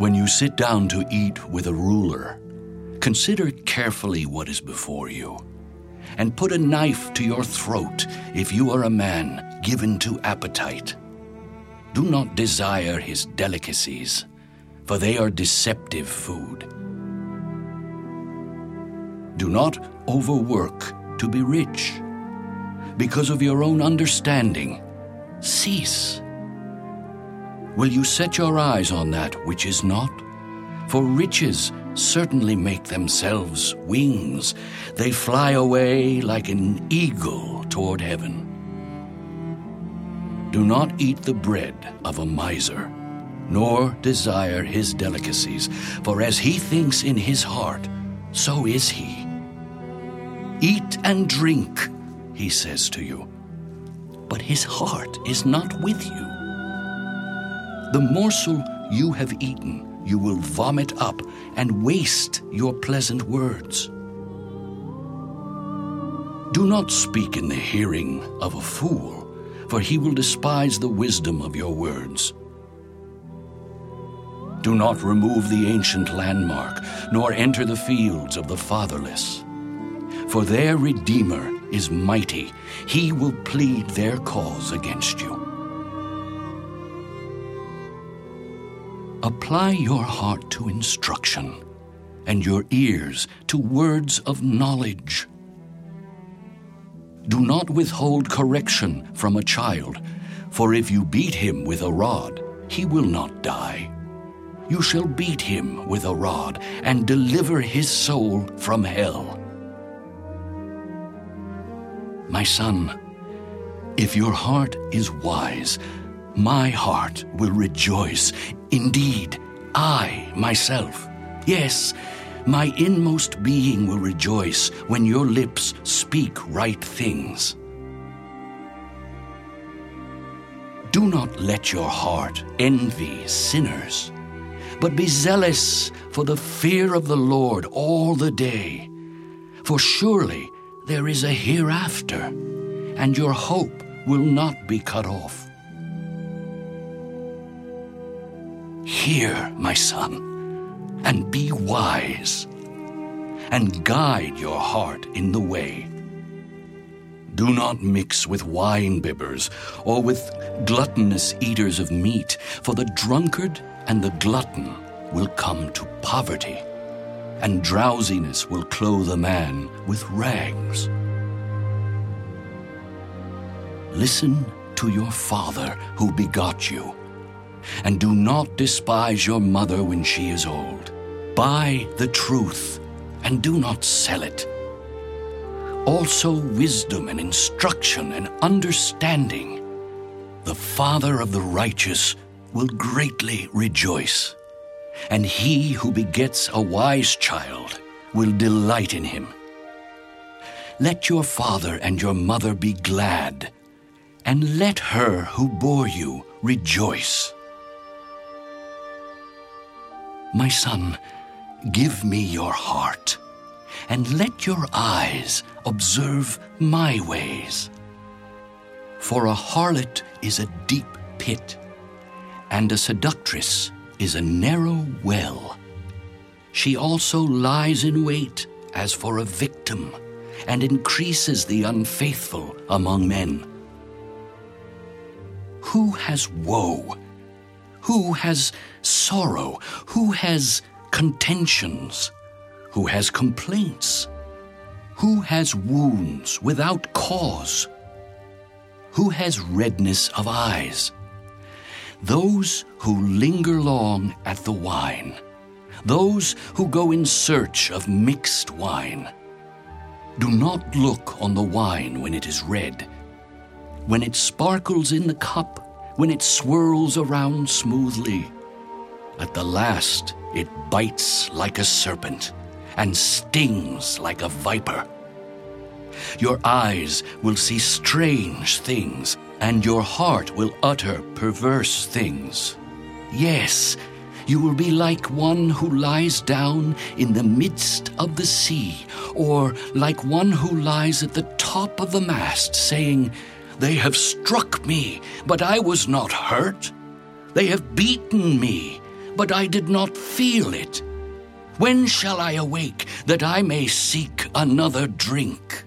When you sit down to eat with a ruler, consider carefully what is before you, and put a knife to your throat if you are a man given to appetite. Do not desire his delicacies, for they are deceptive food. Do not overwork to be rich. Because of your own understanding, cease. Will you set your eyes on that which is not? For riches certainly make themselves wings. They fly away like an eagle toward heaven. Do not eat the bread of a miser, nor desire his delicacies, for as he thinks in his heart, so is he. Eat and drink, he says to you, but his heart is not with you. The morsel you have eaten, you will vomit up and waste your pleasant words. Do not speak in the hearing of a fool, for he will despise the wisdom of your words. Do not remove the ancient landmark, nor enter the fields of the fatherless. For their Redeemer is mighty, he will plead their cause against you. Apply your heart to instruction, and your ears to words of knowledge. Do not withhold correction from a child, for if you beat him with a rod, he will not die. You shall beat him with a rod and deliver his soul from hell. My son, if your heart is wise, my heart will rejoice. Indeed, I myself, yes, my inmost being will rejoice when your lips speak right things. Do not let your heart envy sinners, but be zealous for the fear of the Lord all the day. For surely there is a hereafter, and your hope will not be cut off. Hear, my son, and be wise, and guide your heart in the way. Do not mix with wine bibbers or with gluttonous eaters of meat, for the drunkard and the glutton will come to poverty, and drowsiness will clothe a man with rags. Listen to your father who begot you and do not despise your mother when she is old. Buy the truth, and do not sell it. Also, wisdom and instruction and understanding. The father of the righteous will greatly rejoice, and he who begets a wise child will delight in him. Let your father and your mother be glad, and let her who bore you rejoice. My son, give me your heart, and let your eyes observe my ways. For a harlot is a deep pit, and a seductress is a narrow well. She also lies in wait as for a victim, and increases the unfaithful among men. Who has woe? Who has sorrow? Who has contentions? Who has complaints? Who has wounds without cause? Who has redness of eyes? Those who linger long at the wine, those who go in search of mixed wine. Do not look on the wine when it is red, when it sparkles in the cup when it swirls around smoothly. At the last, it bites like a serpent and stings like a viper. Your eyes will see strange things, and your heart will utter perverse things. Yes, you will be like one who lies down in the midst of the sea, or like one who lies at the top of the mast, saying, they have struck me, but I was not hurt. They have beaten me, but I did not feel it. When shall I awake that I may seek another drink?